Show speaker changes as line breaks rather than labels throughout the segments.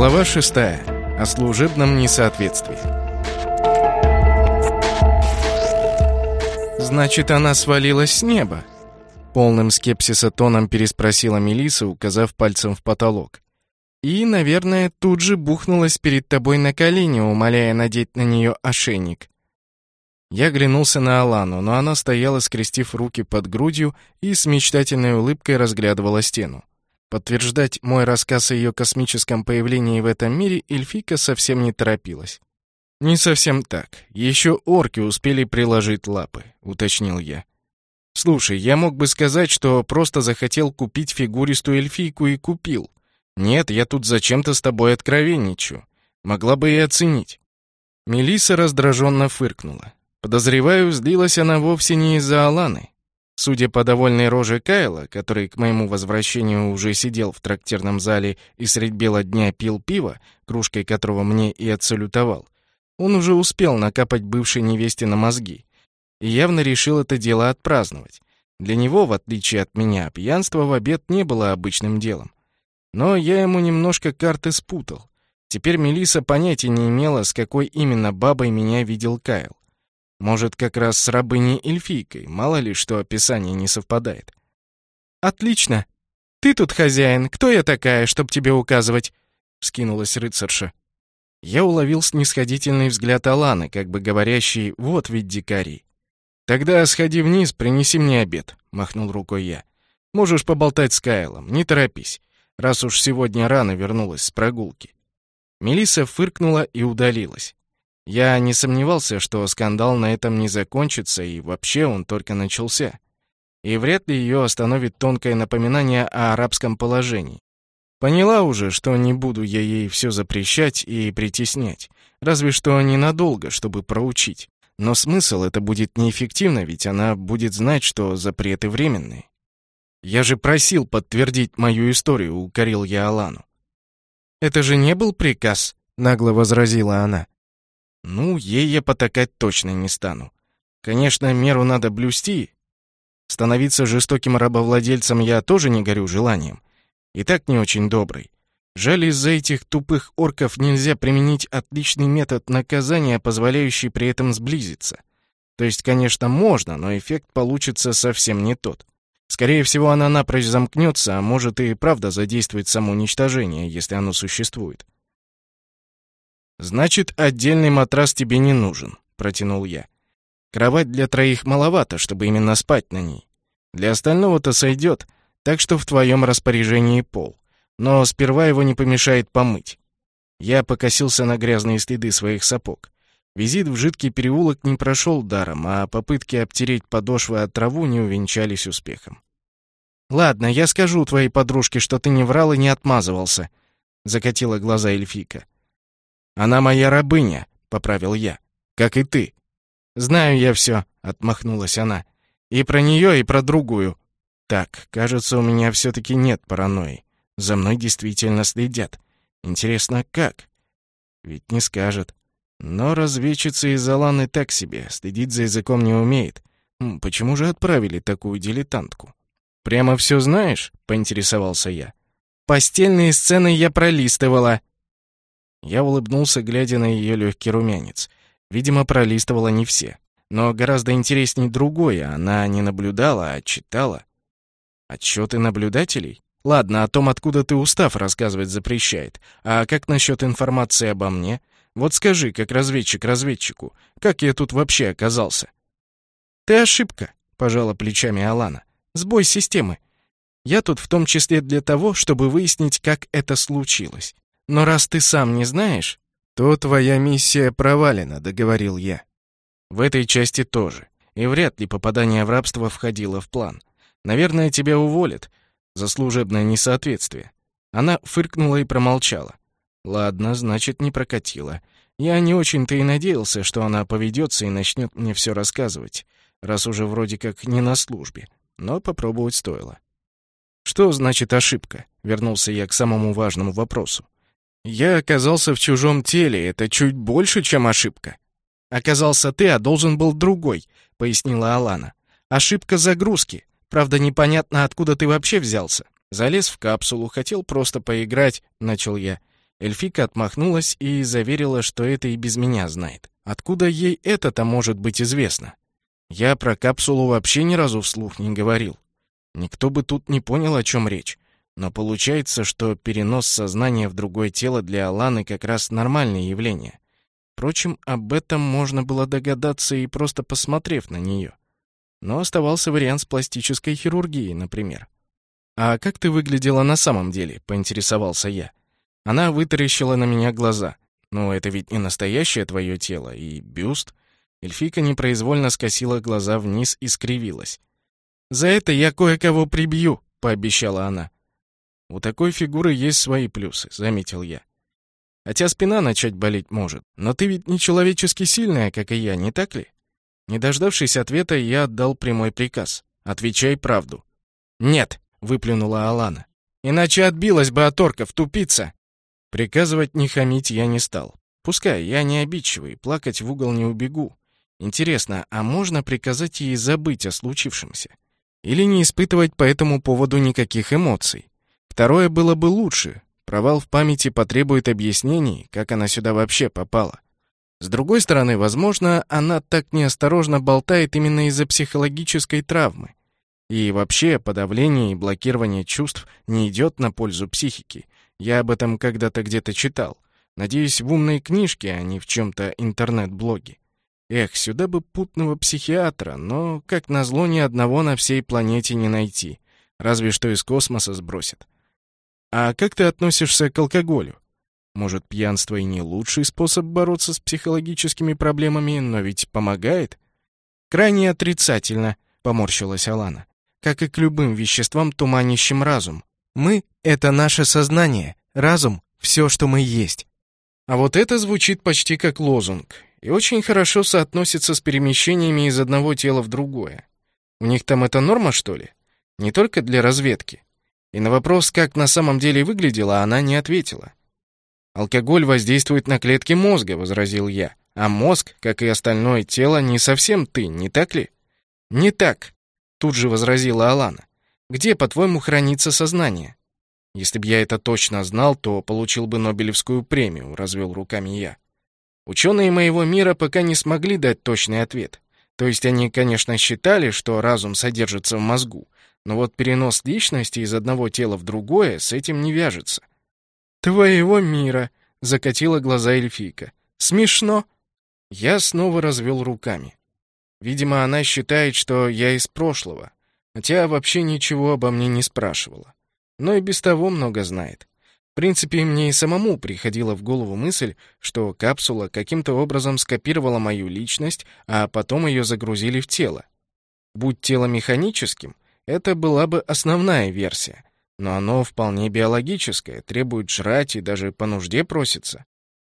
Глава 6. О служебном несоответствии. «Значит, она свалилась с неба?» Полным скепсиса тоном переспросила Мелиса, указав пальцем в потолок. «И, наверное, тут же бухнулась перед тобой на колени, умоляя надеть на нее ошейник». Я оглянулся на Алану, но она стояла, скрестив руки под грудью и с мечтательной улыбкой разглядывала стену. Подтверждать мой рассказ о ее космическом появлении в этом мире эльфийка совсем не торопилась. «Не совсем так. Еще орки успели приложить лапы», — уточнил я. «Слушай, я мог бы сказать, что просто захотел купить фигуристую эльфийку и купил. Нет, я тут зачем-то с тобой откровенничаю. Могла бы и оценить». Мелиса раздраженно фыркнула. Подозреваю, злилась она вовсе не из-за Аланы. Судя по довольной роже Кайла, который к моему возвращению уже сидел в трактирном зале и средь бела дня пил пиво, кружкой которого мне и отсалютовал, он уже успел накапать бывшей невесте на мозги и явно решил это дело отпраздновать. Для него, в отличие от меня, пьянство в обед не было обычным делом. Но я ему немножко карты спутал. Теперь Мелиса понятия не имела, с какой именно бабой меня видел Кайл. Может, как раз с рабыней-эльфийкой, мало ли, что описание не совпадает. «Отлично! Ты тут хозяин, кто я такая, чтоб тебе указывать?» — вскинулась рыцарша. Я уловил снисходительный взгляд Аланы, как бы говорящий «вот ведь дикари». «Тогда сходи вниз, принеси мне обед», — махнул рукой я. «Можешь поболтать с Кайлом, не торопись, раз уж сегодня рано вернулась с прогулки». Мелисса фыркнула и удалилась. Я не сомневался, что скандал на этом не закончится, и вообще он только начался. И вряд ли ее остановит тонкое напоминание о арабском положении. Поняла уже, что не буду я ей все запрещать и притеснять, разве что ненадолго, чтобы проучить. Но смысл это будет неэффективно, ведь она будет знать, что запреты временные. «Я же просил подтвердить мою историю», — укорил я Алану. «Это же не был приказ», — нагло возразила она. Ну, ей я потакать точно не стану. Конечно, меру надо блюсти. Становиться жестоким рабовладельцем я тоже не горю желанием. И так не очень добрый. Жаль, из-за этих тупых орков нельзя применить отличный метод наказания, позволяющий при этом сблизиться. То есть, конечно, можно, но эффект получится совсем не тот. Скорее всего, она напрочь замкнется, а может и правда задействовать самоуничтожение, если оно существует. «Значит, отдельный матрас тебе не нужен», — протянул я. «Кровать для троих маловато, чтобы именно спать на ней. Для остального-то сойдет, так что в твоем распоряжении пол. Но сперва его не помешает помыть». Я покосился на грязные следы своих сапог. Визит в жидкий переулок не прошел даром, а попытки обтереть подошвы от траву не увенчались успехом. «Ладно, я скажу твоей подружке, что ты не врал и не отмазывался», — закатила глаза эльфийка. «Она моя рабыня», — поправил я. «Как и ты». «Знаю я все», — отмахнулась она. «И про нее, и про другую». «Так, кажется, у меня все-таки нет паранойи. За мной действительно следят. Интересно, как?» «Ведь не скажет». Но разведчица из Аланы так себе, следить за языком не умеет. Почему же отправили такую дилетантку? «Прямо все знаешь?» — поинтересовался я. «Постельные сцены я пролистывала», я улыбнулся, глядя на ее легкий румянец. Видимо, пролистывала не все. Но гораздо интереснее другое. Она не наблюдала, а читала. Отчеты наблюдателей? Ладно, о том, откуда ты устав, рассказывать запрещает. А как насчет информации обо мне? Вот скажи, как разведчик разведчику, как я тут вообще оказался? Ты ошибка, пожала плечами Алана. Сбой системы. Я тут в том числе для того, чтобы выяснить, как это случилось. Но раз ты сам не знаешь, то твоя миссия провалена, договорил я. В этой части тоже. И вряд ли попадание в рабство входило в план. Наверное, тебя уволят за служебное несоответствие. Она фыркнула и промолчала. Ладно, значит, не прокатило. Я не очень-то и надеялся, что она поведется и начнет мне все рассказывать, раз уже вроде как не на службе. Но попробовать стоило. Что значит ошибка? Вернулся я к самому важному вопросу. Я оказался в чужом теле, это чуть больше, чем ошибка. Оказался ты, а должен был другой, пояснила Алана. Ошибка загрузки. Правда, непонятно, откуда ты вообще взялся. Залез в капсулу, хотел просто поиграть, начал я. Эльфика отмахнулась и заверила, что это и без меня знает. Откуда ей это-то может быть известно? Я про капсулу вообще ни разу вслух не говорил. Никто бы тут не понял, о чем речь. Но получается, что перенос сознания в другое тело для Аланы как раз нормальное явление. Впрочем, об этом можно было догадаться и просто посмотрев на нее. Но оставался вариант с пластической хирургией, например. «А как ты выглядела на самом деле?» — поинтересовался я. Она вытаращила на меня глаза. «Ну, это ведь не настоящее твое тело, и бюст...» Эльфика непроизвольно скосила глаза вниз и скривилась. «За это я кое-кого прибью», — пообещала она. «У такой фигуры есть свои плюсы», — заметил я. «Хотя спина начать болеть может. Но ты ведь не человечески сильная, как и я, не так ли?» Не дождавшись ответа, я отдал прямой приказ. «Отвечай правду». «Нет», — выплюнула Алана. «Иначе отбилась бы от орков, тупица!» Приказывать не хамить я не стал. Пускай, я не обидчивый, плакать в угол не убегу. Интересно, а можно приказать ей забыть о случившемся? Или не испытывать по этому поводу никаких эмоций? Второе было бы лучше. Провал в памяти потребует объяснений, как она сюда вообще попала. С другой стороны, возможно, она так неосторожно болтает именно из-за психологической травмы. И вообще, подавление и блокирование чувств не идет на пользу психики. Я об этом когда-то где-то читал. Надеюсь, в умной книжке, а не в чем-то интернет-блоге. Эх, сюда бы путного психиатра, но, как назло, ни одного на всей планете не найти. Разве что из космоса сбросят. А как ты относишься к алкоголю? Может, пьянство и не лучший способ бороться с психологическими проблемами, но ведь помогает? Крайне отрицательно, поморщилась Алана. Как и к любым веществам, туманящим разум. Мы — это наше сознание, разум — все, что мы есть. А вот это звучит почти как лозунг, и очень хорошо соотносится с перемещениями из одного тела в другое. У них там это норма, что ли? Не только для разведки. И на вопрос, как на самом деле выглядела, она не ответила. «Алкоголь воздействует на клетки мозга», — возразил я. «А мозг, как и остальное тело, не совсем ты, не так ли?» «Не так», — тут же возразила Алана. «Где, по-твоему, хранится сознание?» «Если б я это точно знал, то получил бы Нобелевскую премию», — развел руками я. Ученые моего мира пока не смогли дать точный ответ. То есть они, конечно, считали, что разум содержится в мозгу, но вот перенос личности из одного тела в другое с этим не вяжется. «Твоего мира!» — закатила глаза эльфийка. «Смешно!» Я снова развел руками. Видимо, она считает, что я из прошлого, хотя вообще ничего обо мне не спрашивала. Но и без того много знает. В принципе, мне и самому приходила в голову мысль, что капсула каким-то образом скопировала мою личность, а потом ее загрузили в тело. Будь тело механическим, это была бы основная версия но оно вполне биологическое, требует жрать и даже по нужде просится.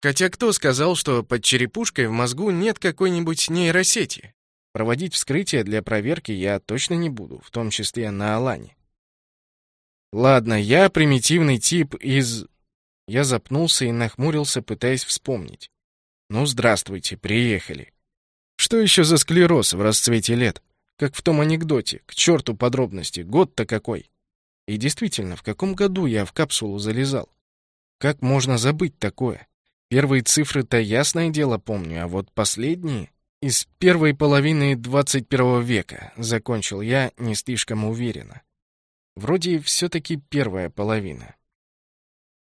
Хотя кто сказал, что под черепушкой в мозгу нет какой-нибудь нейросети? Проводить вскрытие для проверки я точно не буду, в том числе на Алане. Ладно, я примитивный тип из... Я запнулся и нахмурился, пытаясь вспомнить. Ну, здравствуйте, приехали. Что еще за склероз в расцвете лет? Как в том анекдоте. К черту подробности. Год-то какой. И действительно, в каком году я в капсулу залезал? Как можно забыть такое? Первые цифры-то ясное дело помню, а вот последние... Из первой половины 21 века, закончил я не слишком уверенно. Вроде все-таки первая половина.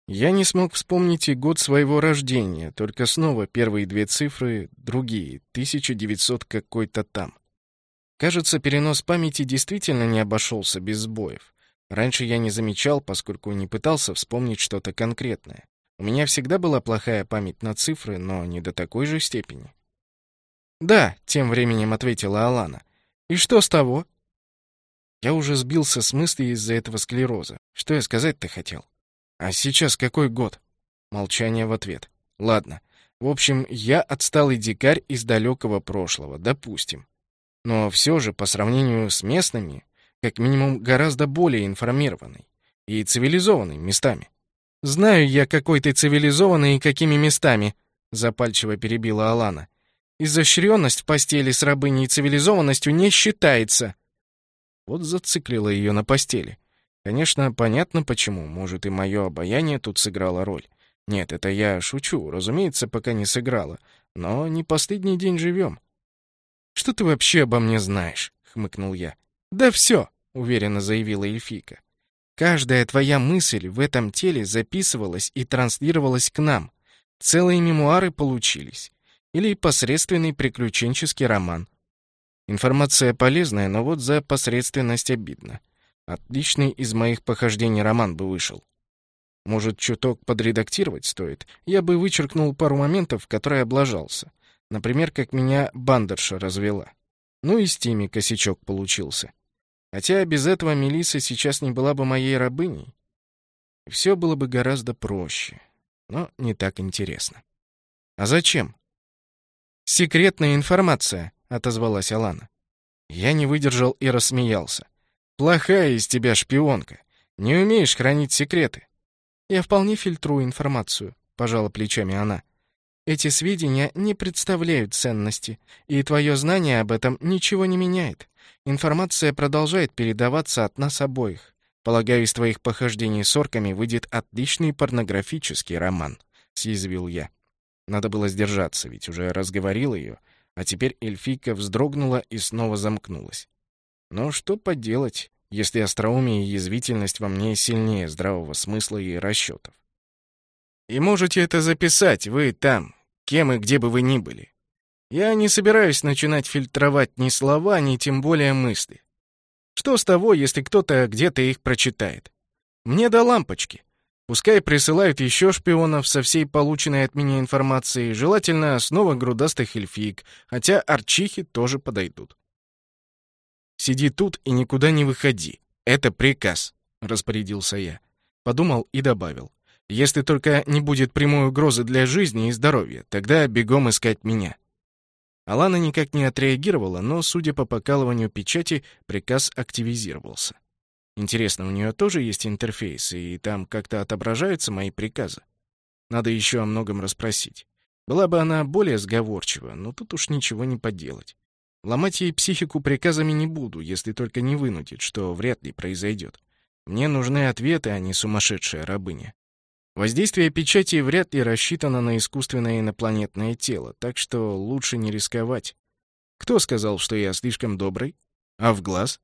Я не смог вспомнить и год своего рождения, только снова первые две цифры другие, 1900 какой-то там. Кажется, перенос памяти действительно не обошелся без сбоев. Раньше я не замечал, поскольку не пытался вспомнить что-то конкретное. У меня всегда была плохая память на цифры, но не до такой же степени. «Да», — тем временем ответила Алана. «И что с того?» Я уже сбился с мысли из-за этого склероза. Что я сказать-то хотел? «А сейчас какой год?» Молчание в ответ. «Ладно. В общем, я отсталый дикарь из далекого прошлого, допустим. Но все же, по сравнению с местными, как минимум гораздо более информированный и цивилизованный местами. «Знаю я, какой ты цивилизованный и какими местами», — запальчиво перебила Алана. «Изощренность в постели с рабыней цивилизованностью не считается». Вот зациклила ее на постели. Конечно, понятно почему, может, и мое обаяние тут сыграло роль. Нет, это я шучу, разумеется, пока не сыграла. Но не последний день живем. «Что ты вообще обо мне знаешь?» — хмыкнул я. «Да все», — уверенно заявила эльфийка. «Каждая твоя мысль в этом теле записывалась и транслировалась к нам. Целые мемуары получились. Или посредственный приключенческий роман. Информация полезная, но вот за посредственность обидно. Отличный из моих похождений роман бы вышел. Может, чуток подредактировать стоит? Я бы вычеркнул пару моментов, которые облажался. Например, как меня бандерша развела. Ну и с Тими косячок получился. Хотя без этого Мелиса сейчас не была бы моей рабыней. Все было бы гораздо проще, но не так интересно. А зачем? Секретная информация, отозвалась Алана. Я не выдержал и рассмеялся. Плохая из тебя шпионка. Не умеешь хранить секреты. Я вполне фильтрую информацию, пожала плечами она. Эти сведения не представляют ценности, и твое знание об этом ничего не меняет. Информация продолжает передаваться от нас обоих. Полагаю, из твоих похождений с орками выйдет отличный порнографический роман, съязвил я. Надо было сдержаться, ведь уже разговорил ее, а теперь эльфийка вздрогнула и снова замкнулась. Но что поделать, если остроумие и язвительность во мне сильнее здравого смысла и расчетов? И можете это записать, вы там, кем и где бы вы ни были. Я не собираюсь начинать фильтровать ни слова, ни тем более мысли. Что с того, если кто-то где-то их прочитает? Мне до лампочки. Пускай присылают еще шпионов со всей полученной от меня информацией, желательно снова грудастых эльфиек, хотя арчихи тоже подойдут. «Сиди тут и никуда не выходи. Это приказ», — распорядился я. Подумал и добавил. Если только не будет прямой угрозы для жизни и здоровья, тогда бегом искать меня. Алана никак не отреагировала, но, судя по покалыванию печати, приказ активизировался. Интересно, у нее тоже есть интерфейс, и там как-то отображаются мои приказы? Надо еще о многом расспросить. Была бы она более сговорчива, но тут уж ничего не поделать. Ломать ей психику приказами не буду, если только не вынудит, что вряд ли произойдет. Мне нужны ответы, а не сумасшедшая рабыня. Воздействие печати вряд ли рассчитано на искусственное инопланетное тело, так что лучше не рисковать. Кто сказал, что я слишком добрый? А в глаз?